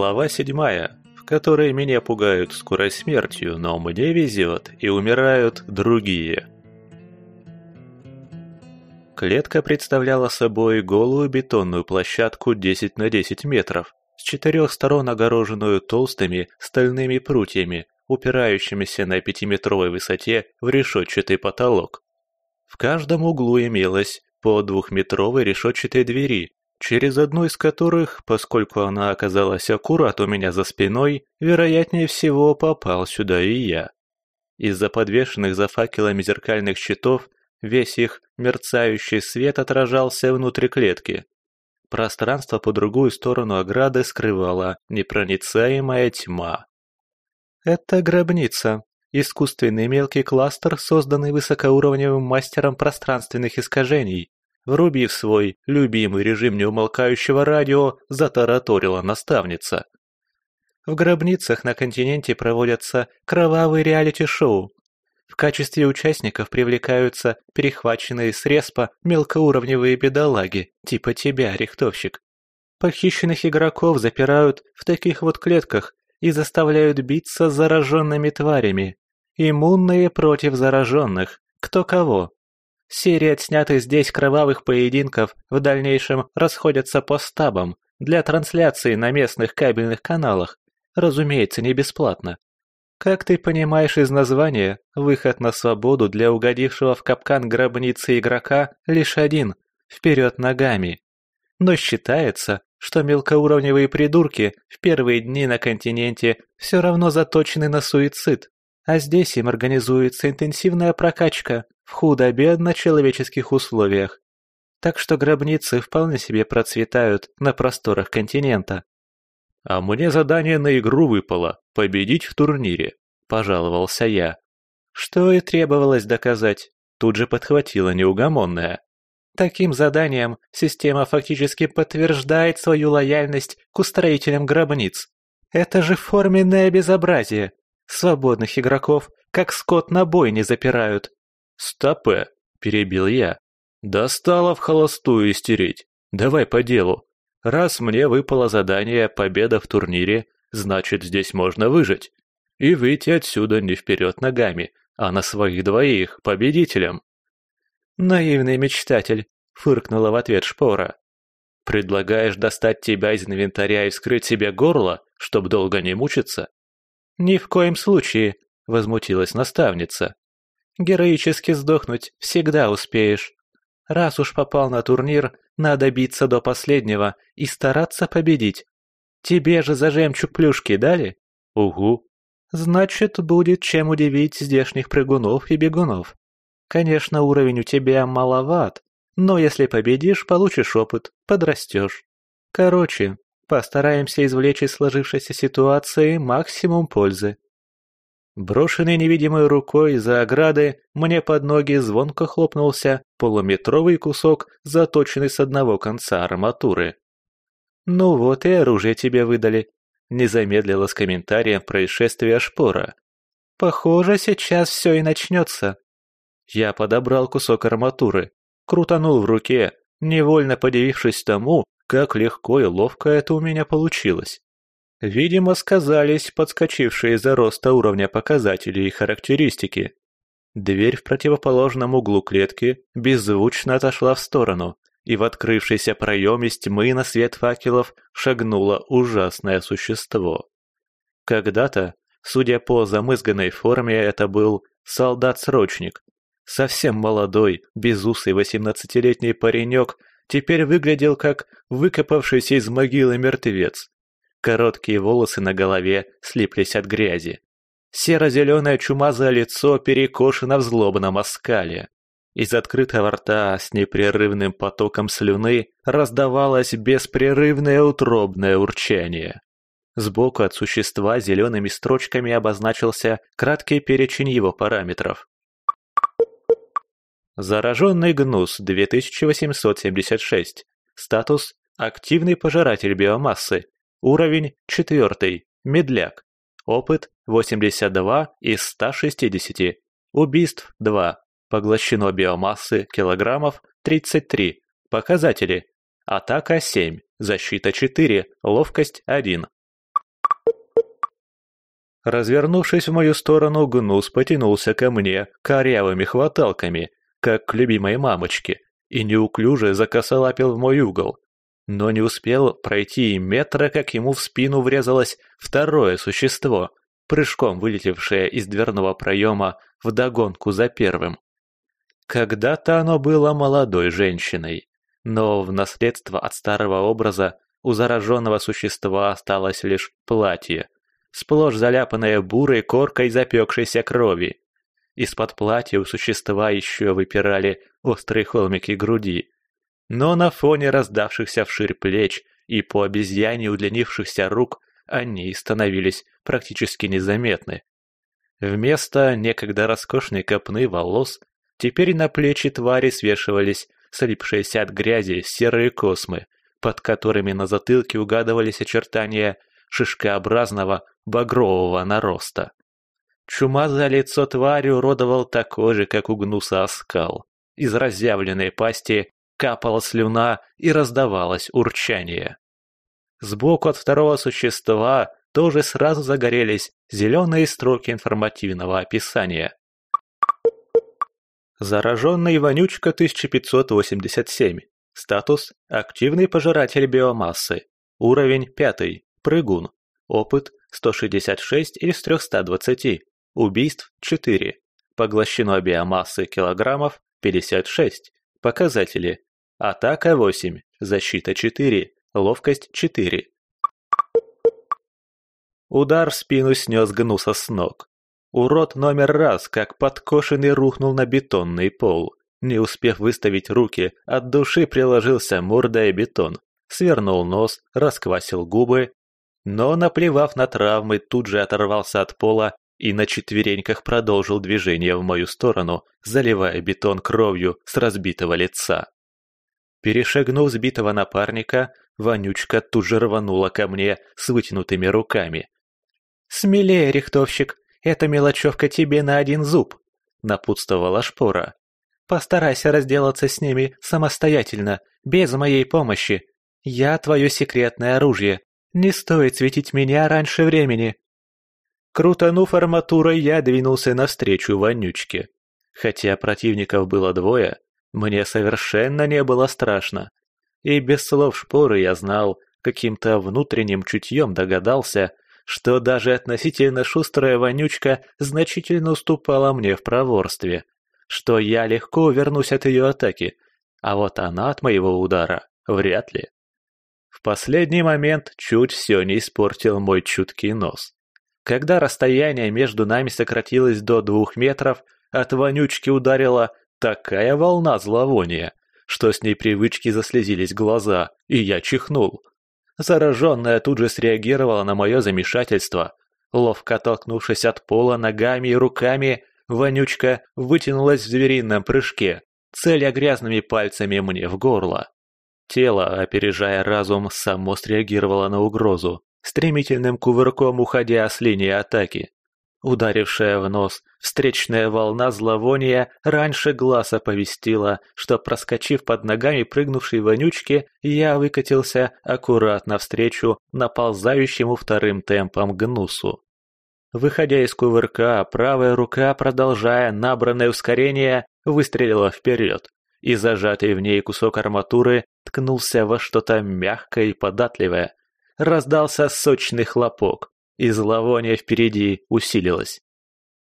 Глава седьмая, в которой меня пугают скорой смертью, но мне везет и умирают другие. Клетка представляла собой голую бетонную площадку 10 на 10 метров, с четырех сторон огороженную толстыми стальными прутьями, упирающимися на пятиметровой высоте в решетчатый потолок. В каждом углу имелось по двухметровой решетчатой двери, через одну из которых, поскольку она оказалась аккурат у меня за спиной, вероятнее всего попал сюда и я. Из-за подвешенных за факелами зеркальных щитов весь их мерцающий свет отражался внутри клетки. Пространство по другую сторону ограды скрывала непроницаемая тьма. «Это гробница», искусственный мелкий кластер, созданный высокоуровневым мастером пространственных искажений, Врубив свой любимый режим неумолкающего радио, затараторила наставница. В гробницах на континенте проводятся кровавые реалити-шоу. В качестве участников привлекаются перехваченные с респа мелкоуровневые бедолаги, типа тебя, рихтовщик. Похищенных игроков запирают в таких вот клетках и заставляют биться с зараженными тварями. Иммунные против зараженных, кто кого. Серии отснятых здесь кровавых поединков в дальнейшем расходятся по стабам для трансляции на местных кабельных каналах, разумеется, не бесплатно. Как ты понимаешь из названия, выход на свободу для угодившего в капкан гробницы игрока лишь один – вперед ногами. Но считается, что мелкоуровневые придурки в первые дни на континенте все равно заточены на суицид, а здесь им организуется интенсивная прокачка в худо-бедно человеческих условиях. Так что гробницы вполне себе процветают на просторах континента. «А мне задание на игру выпало – победить в турнире», – пожаловался я. Что и требовалось доказать, тут же подхватила неугомонная. Таким заданием система фактически подтверждает свою лояльность к устроителям гробниц. Это же форменное безобразие. Свободных игроков, как скот на бой, не запирают. «Стопе!» – перебил я. «Достало в холостую истереть. Давай по делу. Раз мне выпало задание «Победа в турнире», значит, здесь можно выжить. И выйти отсюда не вперед ногами, а на своих двоих, победителем». «Наивный мечтатель», — фыркнула в ответ Шпора. «Предлагаешь достать тебя из инвентаря и вскрыть себе горло, чтоб долго не мучиться?» «Ни в коем случае», — возмутилась наставница. Героически сдохнуть всегда успеешь. Раз уж попал на турнир, надо биться до последнего и стараться победить. Тебе же за жемчуг плюшки дали? Угу. Значит, будет чем удивить здешних прыгунов и бегунов. Конечно, уровень у тебя маловат, но если победишь, получишь опыт, подрастешь. Короче, постараемся извлечь из сложившейся ситуации максимум пользы. Брошенный невидимой рукой за ограды, мне под ноги звонко хлопнулся полуметровый кусок, заточенный с одного конца арматуры. «Ну вот и оружие тебе выдали», — не замедлила с комментарием происшествия шпора. «Похоже, сейчас все и начнется». Я подобрал кусок арматуры, крутанул в руке, невольно подивившись тому, как легко и ловко это у меня получилось. Видимо, сказались подскочившие за роста уровня показателей и характеристики. Дверь в противоположном углу клетки беззвучно отошла в сторону, и в открывшийся проем из тьмы на свет факелов шагнуло ужасное существо. Когда-то, судя по замызганной форме, это был солдат-срочник. Совсем молодой, безусый восемнадцатилетний паренек теперь выглядел как выкопавшийся из могилы мертвец. Короткие волосы на голове слиплись от грязи. Серо-зеленое чумазое лицо перекошено в злобном оскале. Из открытого рта с непрерывным потоком слюны раздавалось беспрерывное утробное урчание. Сбоку от существа зелеными строчками обозначился краткий перечень его параметров. Зараженный гнус 2876. Статус – активный пожиратель биомассы, Уровень 4. Медляк. Опыт 82 из 160. Убийств 2. Поглощено биомассы килограммов 33. Показатели. Атака 7. Защита 4. Ловкость 1. Развернувшись в мою сторону, гнус потянулся ко мне корявыми хваталками, как к любимой мамочке, и неуклюже закосолапил в мой угол. Но не успел пройти и метра, как ему в спину врезалось второе существо, прыжком вылетевшее из дверного проема вдогонку за первым. Когда-то оно было молодой женщиной, но в наследство от старого образа у зараженного существа осталось лишь платье, сплошь заляпанное бурой коркой запекшейся крови. Из-под платья у существа еще выпирали острые холмики груди. Но на фоне раздавшихся вширь плеч и по обезьяне удлинившихся рук они становились практически незаметны. Вместо некогда роскошной копны волос Теперь на плечи твари свешивались слипшиеся от грязи серые космы, под которыми на затылке угадывались очертания шишкообразного багрового нароста. Чумазое лицо твари уродовал такой же, как у гнуса оскал. Из разъявленной пасти капала слюна и раздавалось урчание. Сбоку от второго существа тоже сразу загорелись зеленые строки информативного описания. Зараженный вонючка 1587. Статус – активный пожиратель биомассы. Уровень 5. Прыгун. Опыт – 166 из 320. Убийств – 4. Поглощено биомассы килограммов – 56. Показатели. Атака 8, защита 4, ловкость 4. Удар в спину снес гнуса с ног. Урод номер раз, как подкошенный, рухнул на бетонный пол. Не успев выставить руки, от души приложился мордой бетон. Свернул нос, расквасил губы. Но, наплевав на травмы, тут же оторвался от пола и на четвереньках продолжил движение в мою сторону, заливая бетон кровью с разбитого лица. Перешагнув сбитого напарника, вонючка тут же рванула ко мне с вытянутыми руками. «Смелее, рихтовщик, эта мелочевка тебе на один зуб», — напутствовала Шпора. «Постарайся разделаться с ними самостоятельно, без моей помощи. Я твое секретное оружие. Не стоит светить меня раньше времени». Крутанув арматурой, я двинулся навстречу вонючке. Хотя противников было двое, мне совершенно не было страшно. И без слов шпоры я знал, каким-то внутренним чутьем догадался, что даже относительно шустрая вонючка значительно уступала мне в проворстве, что я легко вернусь от ее атаки, а вот она от моего удара вряд ли. В последний момент чуть все не испортил мой чуткий нос. Когда расстояние между нами сократилось до двух метров, от вонючки ударила такая волна зловония, что с ней привычки заслезились глаза, и я чихнул. Зараженная тут же среагировала на мое замешательство. Ловко оттолкнувшись от пола ногами и руками, вонючка вытянулась в зверином прыжке, целя грязными пальцами мне в горло. Тело, опережая разум, само среагировало на угрозу, стремительным кувырком уходя с линии атаки. Ударившая в нос, встречная волна зловония раньше глаз оповестила, что, проскочив под ногами прыгнувшей вонючки, я выкатился аккуратно встречу наползающему вторым темпом гнусу. Выходя из кувырка, правая рука, продолжая набранное ускорение, выстрелила вперед, и зажатый в ней кусок арматуры ткнулся во что-то мягкое и податливое. Раздался сочный хлопок, и зловоние впереди усилилось.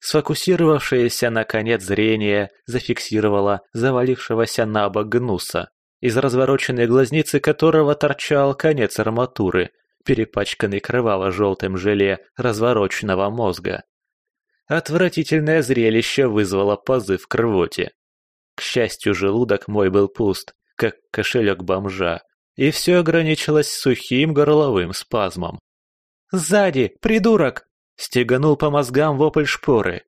Сфокусировавшееся на конец зрение зафиксировало завалившегося на бок гнуса, из развороченной глазницы которого торчал конец арматуры, перепачканный кроваво-желтым желе развороченного мозга. Отвратительное зрелище вызвало позыв к рвоте. К счастью, желудок мой был пуст, как кошелек бомжа, и все ограничилось сухим горловым спазмом. «Сзади, придурок!» — стеганул по мозгам вопль шпоры.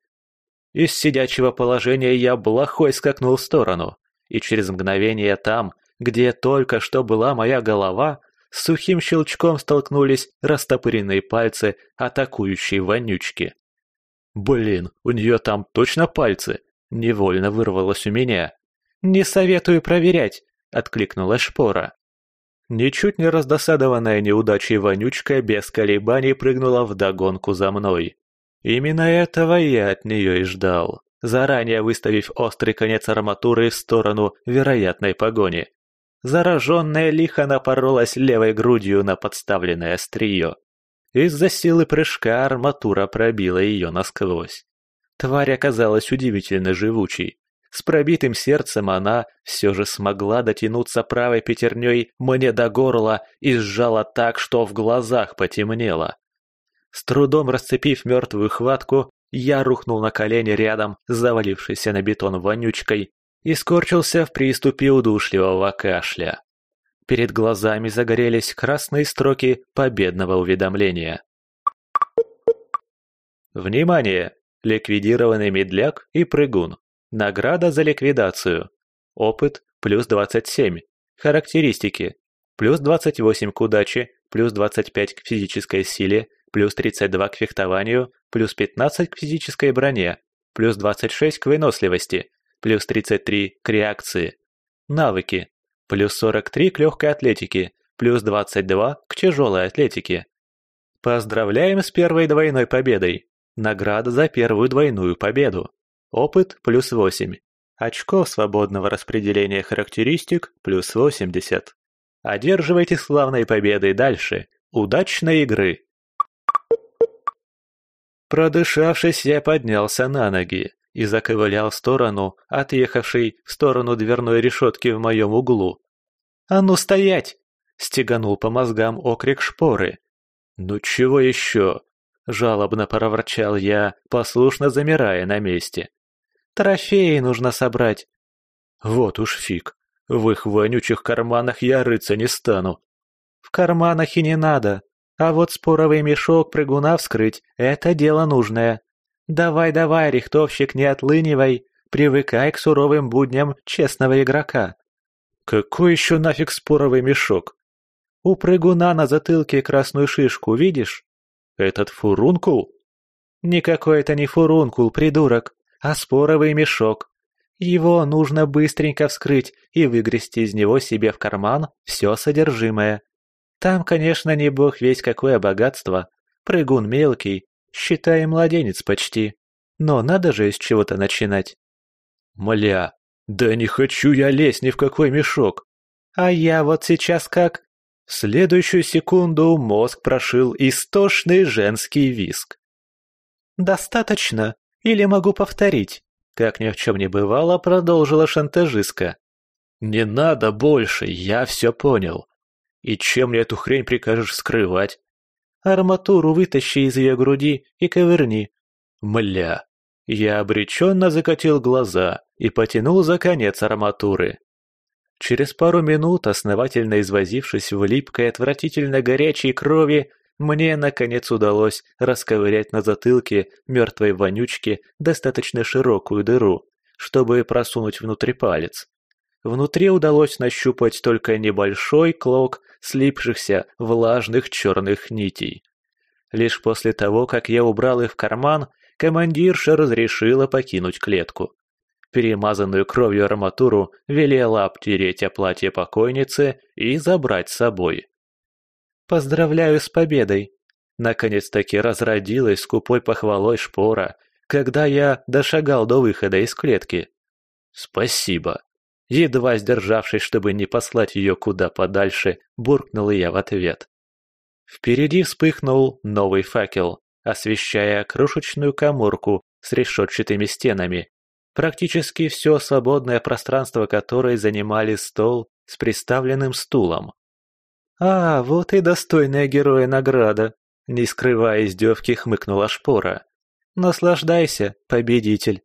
Из сидячего положения я блохой скакнул в сторону, и через мгновение там, где только что была моя голова, с сухим щелчком столкнулись растопыренные пальцы атакующей вонючки. «Блин, у нее там точно пальцы!» — невольно вырвалось у меня. «Не советую проверять!» — откликнулась шпора. Ничуть не раздосадованная неудачей вонючка без колебаний прыгнула в догонку за мной. Именно этого я от нее и ждал, заранее выставив острый конец арматуры в сторону вероятной погони. Зараженная лихо напоролась левой грудью на подставленное острие. Из-за силы прыжка арматура пробила ее насквозь. Тварь оказалась удивительно живучей. С пробитым сердцем она все же смогла дотянуться правой пятерней мне до горла и сжала так, что в глазах потемнело. С трудом расцепив мертвую хватку, я рухнул на колени рядом, завалившийся на бетон вонючкой, и скорчился в приступе удушливого кашля. Перед глазами загорелись красные строки победного уведомления. Внимание! Ликвидированы медляк и прыгун. Награда за ликвидацию. Опыт плюс 27. Характеристики. Плюс 28 к удаче, плюс 25 к физической силе, плюс 32 к фехтованию, плюс 15 к физической броне, плюс 26 к выносливости, плюс 33 к реакции. Навыки. Плюс 43 к легкой атлетике, плюс 22 к тяжелой атлетике. Поздравляем с первой двойной победой. Награда за первую двойную победу. Опыт плюс 8. Очков свободного распределения характеристик плюс 80. Одерживайте славной победой дальше. Удачной игры! Продышавшись, я поднялся на ноги и заковылял в сторону, отъехавшей в сторону дверной решетки в моем углу. «А ну стоять!» — стеганул по мозгам окрик шпоры. «Ну чего еще?» — жалобно проворчал я, послушно замирая на месте. «Трофеи нужно собрать». «Вот уж фиг, в их вонючих карманах я рыться не стану». «В карманах и не надо», а вот споровый мешок прыгуна вскрыть – это дело нужное. Давай-давай, рихтовщик, не отлынивай, привыкай к суровым будням честного игрока. Какой еще нафиг споровый мешок? У прыгуна на затылке красную шишку, видишь? Этот фурункул? Никакой это не фурункул, придурок, а споровый мешок. Его нужно быстренько вскрыть и выгрести из него себе в карман все содержимое. Там, конечно, не бог весь какое богатство. Прыгун мелкий, считай, младенец почти. Но надо же из чего-то начинать. Мля, да не хочу я лезть ни в какой мешок. А я вот сейчас как... В следующую секунду мозг прошил истошный женский виск. «Достаточно? Или могу повторить?» Как ни в чем не бывало, продолжила шантажистка. «Не надо больше, я все понял. И чем мне эту хрень прикажешь скрывать? Арматуру вытащи из ее груди и ковырни. Мля. Я обреченно закатил глаза и потянул за конец арматуры. Через пару минут, основательно извозившись в липкой отвратительно горячей крови, мне, наконец, удалось расковырять на затылке мертвой вонючки достаточно широкую дыру, чтобы просунуть внутрь палец. Внутри удалось нащупать только небольшой клок слипшихся влажных черных нитей. Лишь после того, как я убрал их в карман, командирша разрешила покинуть клетку. Перемазанную кровью арматуру велела обтереть о платье покойницы и забрать с собой. «Поздравляю с победой!» Наконец-таки разродилась скупой похвалой шпора, когда я дошагал до выхода из клетки. «Спасибо!» Едва сдержавшись, чтобы не послать ее куда подальше, буркнул я в ответ. Впереди вспыхнул новый факел, освещая крошечную коморку с решетчатыми стенами, практически все свободное пространство которой занимали стол с приставленным стулом. «А, вот и достойная героя награда!» Не скрывая издевки, хмыкнула шпора. «Наслаждайся, победитель!»